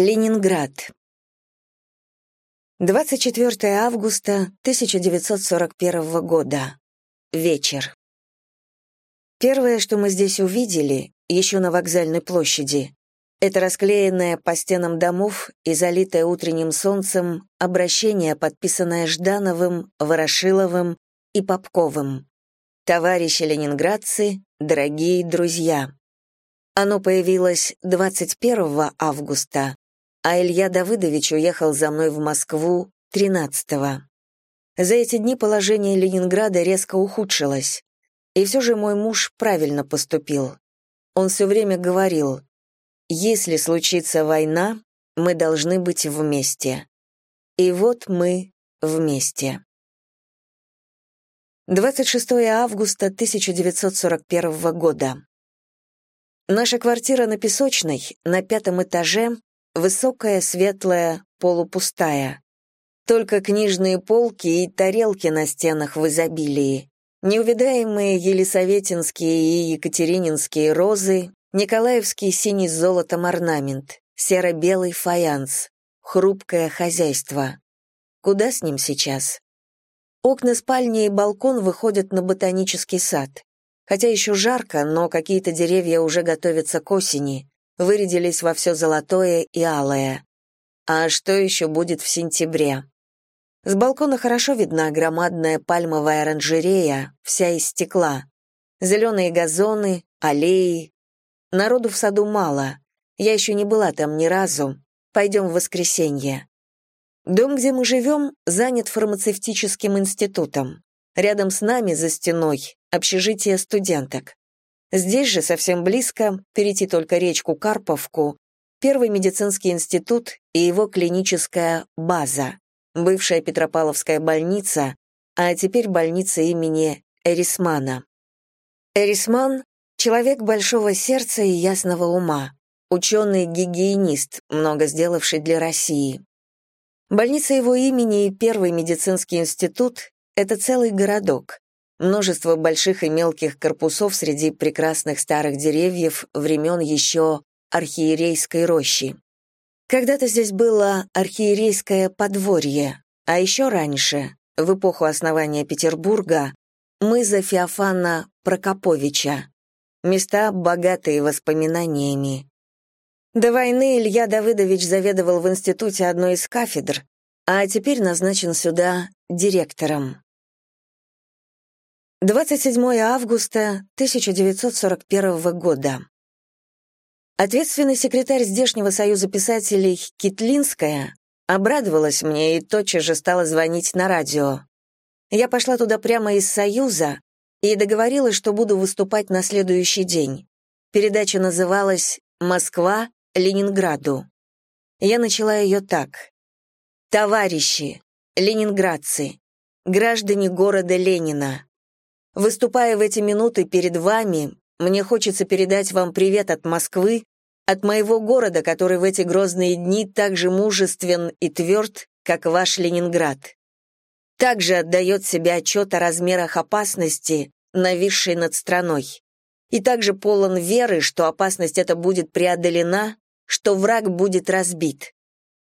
Ленинград. 24 августа 1941 года. Вечер. Первое, что мы здесь увидели, еще на вокзальной площади, это расклеенное по стенам домов и залитое утренним солнцем обращение, подписанное Ждановым, Ворошиловым и Попковым. «Товарищи ленинградцы, дорогие друзья». Оно появилось 21 августа, а Илья Давыдович уехал за мной в Москву 13-го. За эти дни положение Ленинграда резко ухудшилось. И все же мой муж правильно поступил. Он все время говорил, «Если случится война, мы должны быть вместе». И вот мы вместе. 26 августа 1941 года. Наша квартира на Песочной, на пятом этаже, Высокая, светлая, полупустая. Только книжные полки и тарелки на стенах в изобилии. Неувидаемые елисаветинские и екатерининские розы, николаевский синий с золотом орнамент, серо-белый фаянс, хрупкое хозяйство. Куда с ним сейчас? Окна спальни и балкон выходят на ботанический сад. Хотя еще жарко, но какие-то деревья уже готовятся к осени вырядились во все золотое и алое. А что еще будет в сентябре? С балкона хорошо видна громадная пальмовая оранжерея, вся из стекла. Зеленые газоны, аллеи. Народу в саду мало. Я еще не была там ни разу. Пойдем в воскресенье. Дом, где мы живем, занят фармацевтическим институтом. Рядом с нами, за стеной, общежитие студенток. Здесь же, совсем близко, перейти только речку Карповку, Первый медицинский институт и его клиническая база, бывшая Петропавловская больница, а теперь больница имени Эрисмана. Эрисман — человек большого сердца и ясного ума, ученый-гигиенист, много сделавший для России. Больница его имени и Первый медицинский институт — это целый городок, множество больших и мелких корпусов среди прекрасных старых деревьев времен еще архиерейской рощи. Когда-то здесь было архиерейское подворье, а еще раньше, в эпоху основания Петербурга, мыза Феофана Прокоповича. Места, богатые воспоминаниями. До войны Илья Давыдович заведовал в институте одной из кафедр, а теперь назначен сюда директором. 27 августа 1941 года. Ответственный секретарь здешнего союза писателей Китлинская обрадовалась мне и тотчас же стала звонить на радио. Я пошла туда прямо из союза и договорилась, что буду выступать на следующий день. Передача называлась «Москва Ленинграду». Я начала ее так. «Товарищи, ленинградцы, граждане города Ленина, Выступая в эти минуты перед вами, мне хочется передать вам привет от Москвы, от моего города, который в эти грозные дни так же мужествен и тверд, как ваш Ленинград. Также отдает себе отчет о размерах опасности, нависшей над страной. И также полон веры, что опасность эта будет преодолена, что враг будет разбит.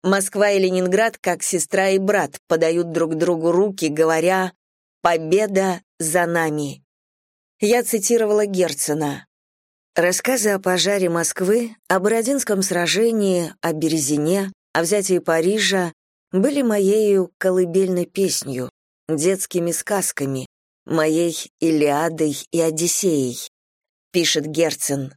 Москва и Ленинград, как сестра и брат, подают друг другу руки, говоря «Победа за нами». Я цитировала Герцена. Рассказы о пожаре Москвы, о Бородинском сражении, о Березине, о взятии Парижа были моею колыбельной песнью, детскими сказками, моей Илиадой и Одиссеей, пишет Герцен.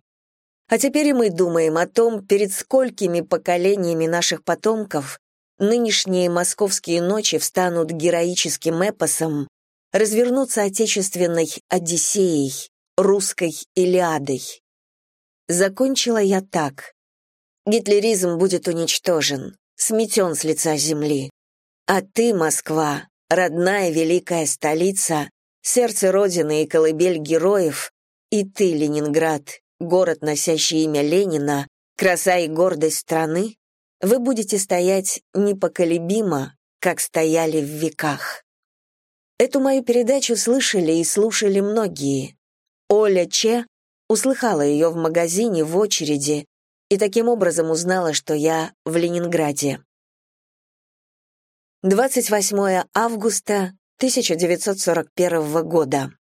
А теперь и мы думаем о том, перед сколькими поколениями наших потомков нынешние московские ночи встанут героическим эпосом, развернуться отечественной Одиссеей, русской Илиадой. Закончила я так. Гитлеризм будет уничтожен, сметен с лица земли. А ты, Москва, родная великая столица, сердце Родины и колыбель героев, и ты, Ленинград, город, носящий имя Ленина, краса и гордость страны, вы будете стоять непоколебимо, как стояли в веках. Эту мою передачу слышали и слушали многие. Оля Че услыхала ее в магазине в очереди, и таким образом узнала, что я в Ленинграде. 28 августа 1941 года.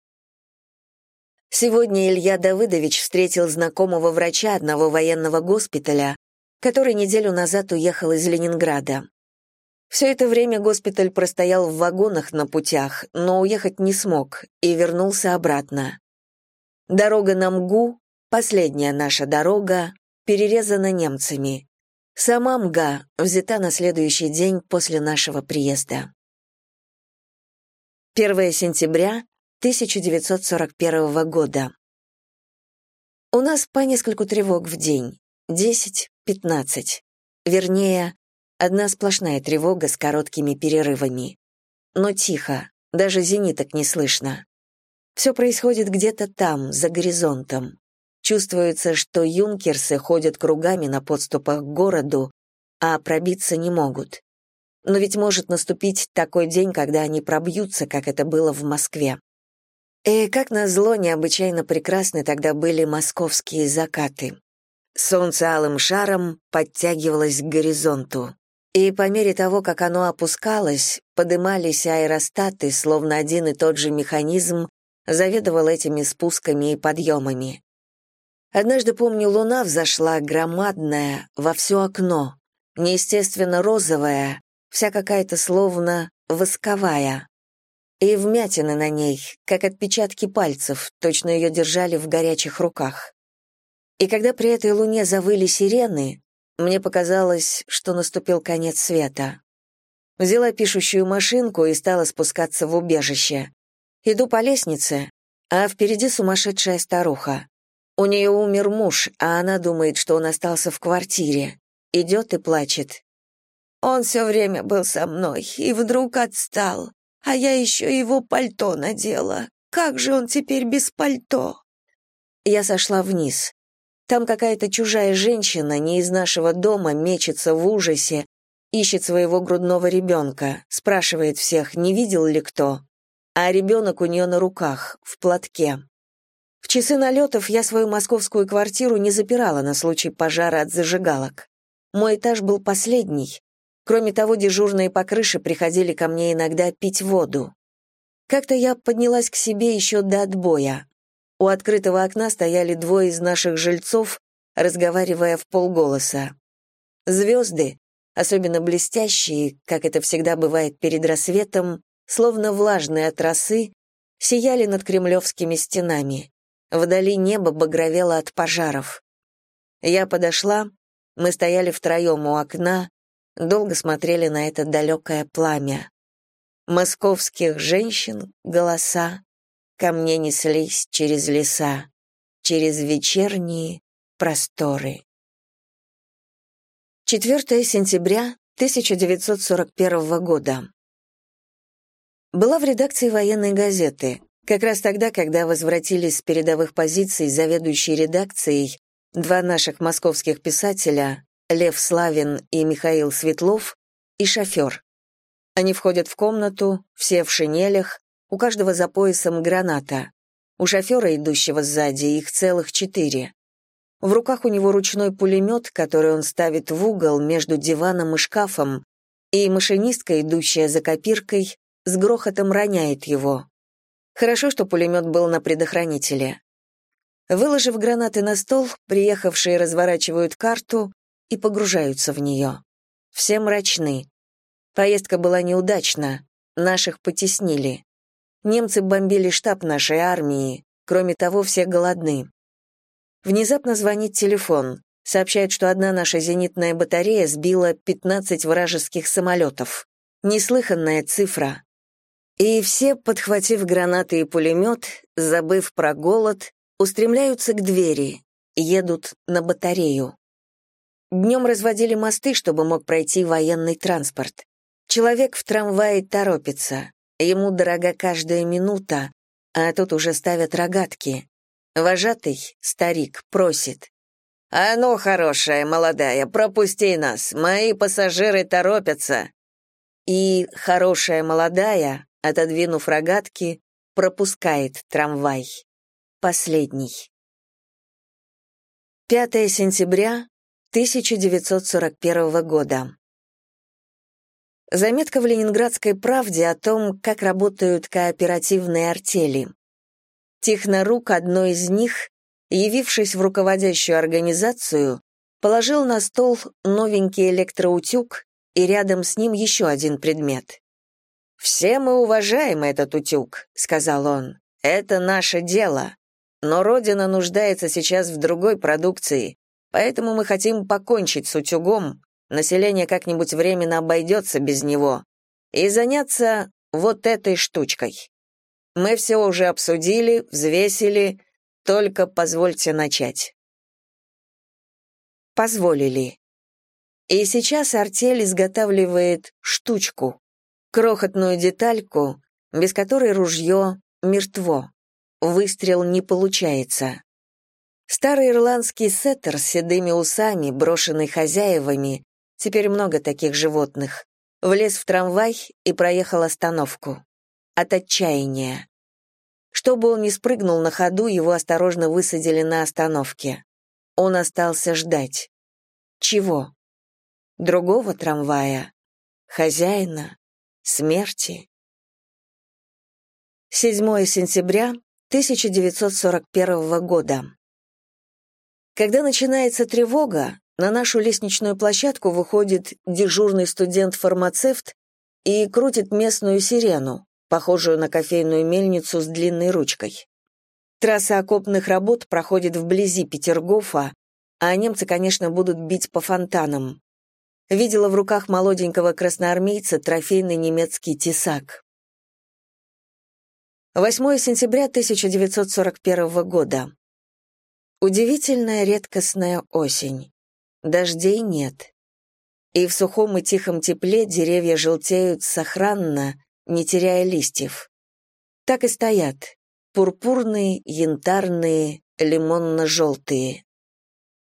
Сегодня Илья Давыдович встретил знакомого врача одного военного госпиталя, который неделю назад уехал из Ленинграда. Все это время госпиталь простоял в вагонах на путях, но уехать не смог и вернулся обратно. Дорога на МГУ, последняя наша дорога, перерезана немцами. Сама МГА взята на следующий день после нашего приезда. 1 сентября 1941 года. У нас по нескольку тревог в день, 10-15. Вернее, одна сплошная тревога с короткими перерывами. Но тихо, даже зениток не слышно. Все происходит где-то там, за горизонтом. Чувствуется, что юнкерсы ходят кругами на подступах к городу, а пробиться не могут. Но ведь может наступить такой день, когда они пробьются, как это было в Москве. И, как назло, необычайно прекрасны тогда были московские закаты. Солнце алым шаром подтягивалось к горизонту. И по мере того, как оно опускалось, подымались аэростаты, словно один и тот же механизм заведовал этими спусками и подъемами. Однажды, помню, луна взошла громадная во все окно, неестественно розовая, вся какая-то словно восковая и вмятины на ней, как отпечатки пальцев, точно ее держали в горячих руках. И когда при этой луне завыли сирены, мне показалось, что наступил конец света. Взяла пишущую машинку и стала спускаться в убежище. Иду по лестнице, а впереди сумасшедшая старуха. У нее умер муж, а она думает, что он остался в квартире. Идет и плачет. Он все время был со мной и вдруг отстал. А я еще его пальто надела. Как же он теперь без пальто? Я сошла вниз. Там какая-то чужая женщина, не из нашего дома, мечется в ужасе, ищет своего грудного ребенка, спрашивает всех, не видел ли кто. А ребенок у нее на руках, в платке. В часы налетов я свою московскую квартиру не запирала на случай пожара от зажигалок. Мой этаж был последний, Кроме того, дежурные по крыше приходили ко мне иногда пить воду. Как-то я поднялась к себе еще до отбоя. У открытого окна стояли двое из наших жильцов, разговаривая в полголоса. Звезды, особенно блестящие, как это всегда бывает перед рассветом, словно влажные от росы, сияли над кремлевскими стенами. Вдали небо багровело от пожаров. Я подошла, мы стояли втроем у окна, долго смотрели на это далекое пламя. Московских женщин голоса ко мне неслись через леса, через вечерние просторы. 4 сентября 1941 года. Была в редакции военной газеты, как раз тогда, когда возвратились с передовых позиций заведующей редакцией два наших московских писателя Лев Славин и Михаил Светлов, и шофер. Они входят в комнату, все в шинелях, у каждого за поясом граната. У шофера, идущего сзади, их целых четыре. В руках у него ручной пулемет, который он ставит в угол между диваном и шкафом, и машинистка, идущая за копиркой, с грохотом роняет его. Хорошо, что пулемет был на предохранителе. Выложив гранаты на стол, приехавшие разворачивают карту, и погружаются в нее. Все мрачны. Поездка была неудачна, наших потеснили. Немцы бомбили штаб нашей армии, кроме того, все голодны. Внезапно звонит телефон, сообщает, что одна наша зенитная батарея сбила 15 вражеских самолетов. Неслыханная цифра. И все, подхватив гранаты и пулемет, забыв про голод, устремляются к двери, едут на батарею. Днем разводили мосты, чтобы мог пройти военный транспорт. Человек в трамвае торопится. Ему дорога каждая минута, а тут уже ставят рогатки. Вожатый, старик, просит. «А ну, хорошая, молодая, пропусти нас, мои пассажиры торопятся». И хорошая молодая, отодвинув рогатки, пропускает трамвай. Последний. 5 сентября 1941 года. Заметка в «Ленинградской правде» о том, как работают кооперативные артели. Технорук одной из них, явившись в руководящую организацию, положил на стол новенький электроутюг и рядом с ним еще один предмет. «Все мы уважаем этот утюг», — сказал он. «Это наше дело. Но Родина нуждается сейчас в другой продукции, поэтому мы хотим покончить с утюгом, население как-нибудь временно обойдется без него, и заняться вот этой штучкой. Мы все уже обсудили, взвесили, только позвольте начать». Позволили. И сейчас артель изготавливает штучку, крохотную детальку, без которой ружье мертво. Выстрел не получается. Старый ирландский сеттер с седыми усами, брошенный хозяевами, теперь много таких животных, влез в трамвай и проехал остановку. От отчаяния. Чтобы он не спрыгнул на ходу, его осторожно высадили на остановке. Он остался ждать. Чего? Другого трамвая? Хозяина? смерти. 7 сентября 1941 года. Когда начинается тревога, на нашу лестничную площадку выходит дежурный студент-фармацевт и крутит местную сирену, похожую на кофейную мельницу с длинной ручкой. Трасса окопных работ проходит вблизи Петергофа, а немцы, конечно, будут бить по фонтанам видела в руках молоденького красноармейца трофейный немецкий тесак. 8 сентября 1941 года. Удивительная редкостная осень. Дождей нет. И в сухом и тихом тепле деревья желтеют сохранно, не теряя листьев. Так и стоят. Пурпурные, янтарные, лимонно-желтые.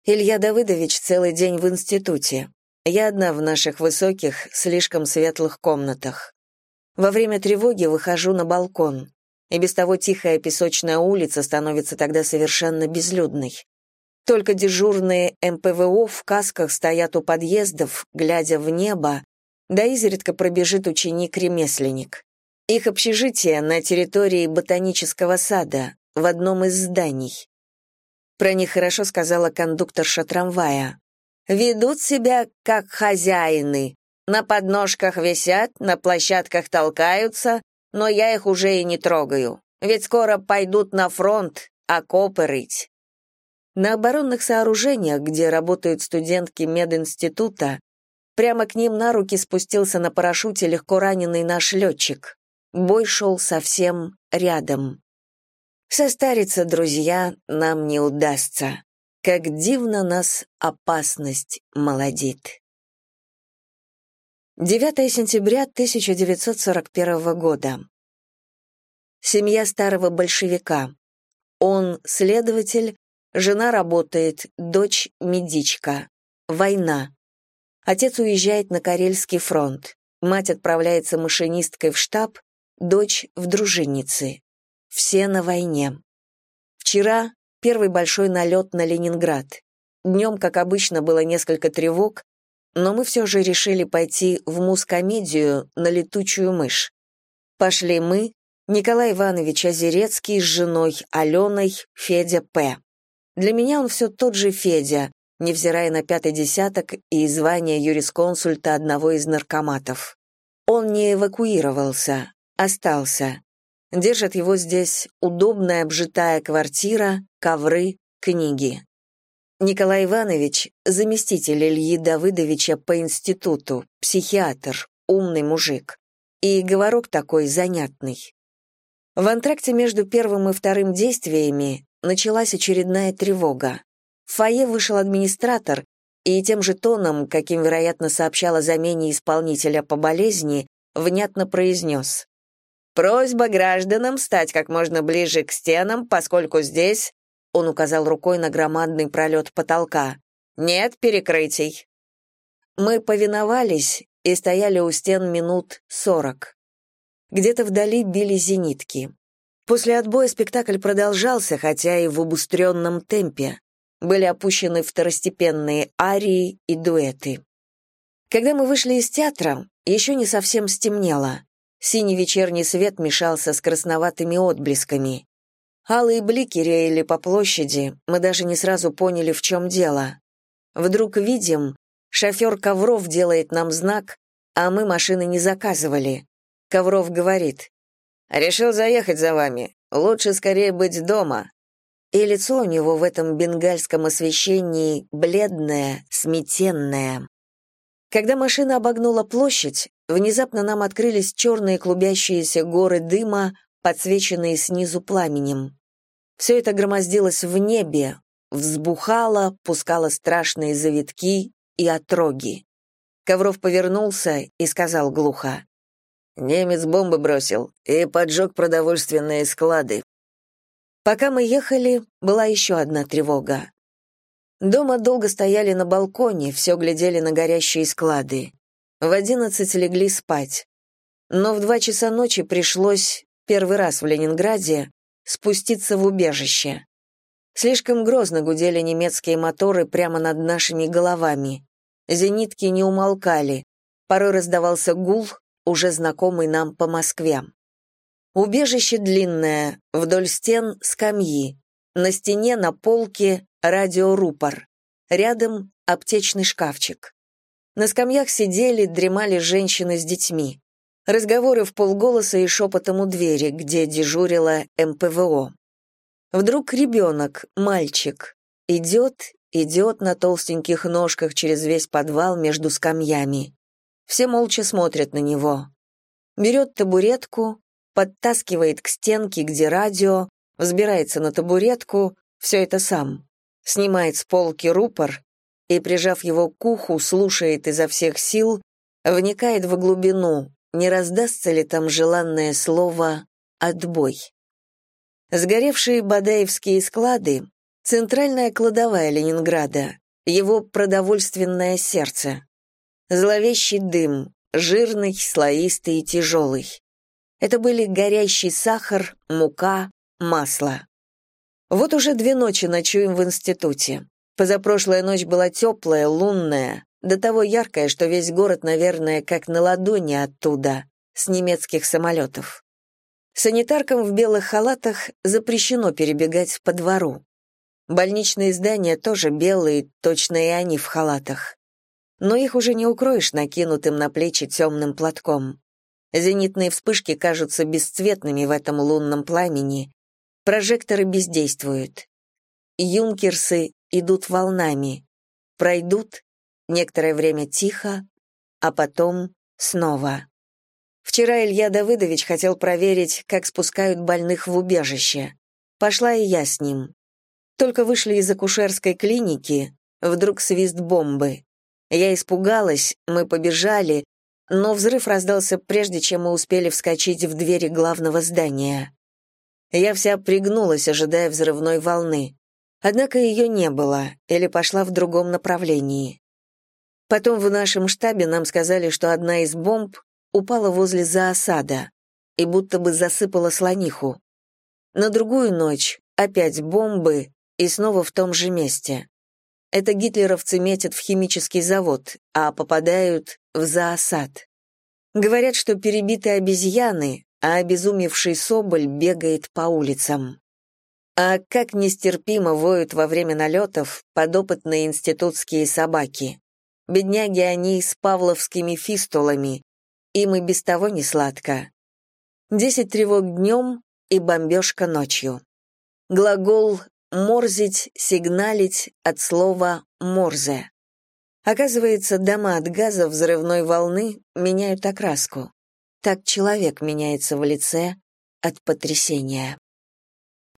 Илья Давыдович целый день в институте. Я одна в наших высоких, слишком светлых комнатах. Во время тревоги выхожу на балкон, и без того тихая песочная улица становится тогда совершенно безлюдной. Только дежурные МПВО в касках стоят у подъездов, глядя в небо, да изредка пробежит ученик-ремесленник. Их общежитие на территории ботанического сада, в одном из зданий. Про них хорошо сказала кондукторша трамвая ведут себя как хозяины. На подножках висят, на площадках толкаются, но я их уже и не трогаю, ведь скоро пойдут на фронт, окопы рыть. На оборонных сооружениях, где работают студентки мединститута, прямо к ним на руки спустился на парашюте легко раненый наш летчик. Бой шел совсем рядом. Состариться, друзья, нам не удастся. Как дивно нас опасность молодит. 9 сентября 1941 года. Семья старого большевика. Он следователь, жена работает, дочь медичка. Война. Отец уезжает на Карельский фронт. Мать отправляется машинисткой в штаб, дочь в дружинницы. Все на войне. Вчера первый большой налет на Ленинград. Днем, как обычно, было несколько тревог, но мы все же решили пойти в мускомедию на летучую мышь. Пошли мы, Николай Иванович Озерецкий с женой Аленой, Федя П. Для меня он все тот же Федя, невзирая на пятый десяток и звание юрисконсульта одного из наркоматов. Он не эвакуировался, остался. Держит его здесь удобная обжитая квартира, ковры, книги. Николай Иванович — заместитель Ильи Давыдовича по институту, психиатр, умный мужик. И говорок такой занятный. В антракте между первым и вторым действиями началась очередная тревога. В фойе вышел администратор и тем же тоном, каким, вероятно, сообщал о замене исполнителя по болезни, внятно произнес. Просьба гражданам стать как можно ближе к стенам, поскольку здесь, он указал рукой на громадный пролет потолка, нет перекрытий. Мы повиновались и стояли у стен минут сорок. Где-то вдали били зенитки. После отбоя спектакль продолжался, хотя и в убыстренном темпе. были опущены второстепенные арии и дуэты. Когда мы вышли из театра, еще не совсем стемнело. Синий вечерний свет мешался с красноватыми отблесками. Алые блики реяли по площади, мы даже не сразу поняли, в чем дело. Вдруг видим, шофер Ковров делает нам знак, а мы машины не заказывали. Ковров говорит, «Решил заехать за вами. Лучше скорее быть дома». И лицо у него в этом бенгальском освещении бледное, сметенное. Когда машина обогнула площадь, внезапно нам открылись черные клубящиеся горы дыма, подсвеченные снизу пламенем. Все это громоздилось в небе, взбухало, пускало страшные завитки и отроги. Ковров повернулся и сказал глухо. «Немец бомбы бросил и поджег продовольственные склады». Пока мы ехали, была еще одна тревога. Дома долго стояли на балконе, все глядели на горящие склады. В одиннадцать легли спать. Но в два часа ночи пришлось, первый раз в Ленинграде, спуститься в убежище. Слишком грозно гудели немецкие моторы прямо над нашими головами. Зенитки не умолкали. Порой раздавался гул, уже знакомый нам по Москве. Убежище длинное, вдоль стен скамьи. На стене на полке радиорупор. Рядом аптечный шкафчик. На скамьях сидели, дремали женщины с детьми. Разговоры в полголоса и шепотом у двери, где дежурила МПВО. Вдруг ребенок, мальчик, идет, идет на толстеньких ножках через весь подвал между скамьями. Все молча смотрят на него. Берет табуретку, подтаскивает к стенке, где радио, взбирается на табуретку, все это сам снимает с полки рупор и, прижав его к уху, слушает изо всех сил, вникает в глубину, не раздастся ли там желанное слово «отбой». Сгоревшие Бадаевские склады — центральная кладовая Ленинграда, его продовольственное сердце. Зловещий дым, жирный, слоистый и тяжелый. Это были горящий сахар, мука, масло. Вот уже две ночи ночуем в институте. Позапрошлая ночь была теплая, лунная, до того яркая, что весь город, наверное, как на ладони оттуда, с немецких самолетов. Санитаркам в белых халатах запрещено перебегать по двору. Больничные здания тоже белые, точно и они в халатах. Но их уже не укроешь накинутым на плечи темным платком. Зенитные вспышки кажутся бесцветными в этом лунном пламени, Прожекторы бездействуют. Юнкерсы идут волнами. Пройдут, некоторое время тихо, а потом снова. Вчера Илья Давыдович хотел проверить, как спускают больных в убежище. Пошла и я с ним. Только вышли из акушерской клиники, вдруг свист бомбы. Я испугалась, мы побежали, но взрыв раздался прежде, чем мы успели вскочить в двери главного здания. Я вся пригнулась, ожидая взрывной волны. Однако ее не было, или пошла в другом направлении. Потом в нашем штабе нам сказали, что одна из бомб упала возле заосада и будто бы засыпала слониху. На другую ночь опять бомбы и снова в том же месте. Это гитлеровцы метят в химический завод, а попадают в заосад. Говорят, что перебитые обезьяны, а обезумевший соболь бегает по улицам. А как нестерпимо воют во время налетов подопытные институтские собаки. Бедняги они с павловскими фистулами, им и без того не сладко. Десять тревог днем и бомбежка ночью. Глагол «морзить», «сигналить» от слова «морзе». Оказывается, дома от газа взрывной волны меняют окраску. Так человек меняется в лице от потрясения.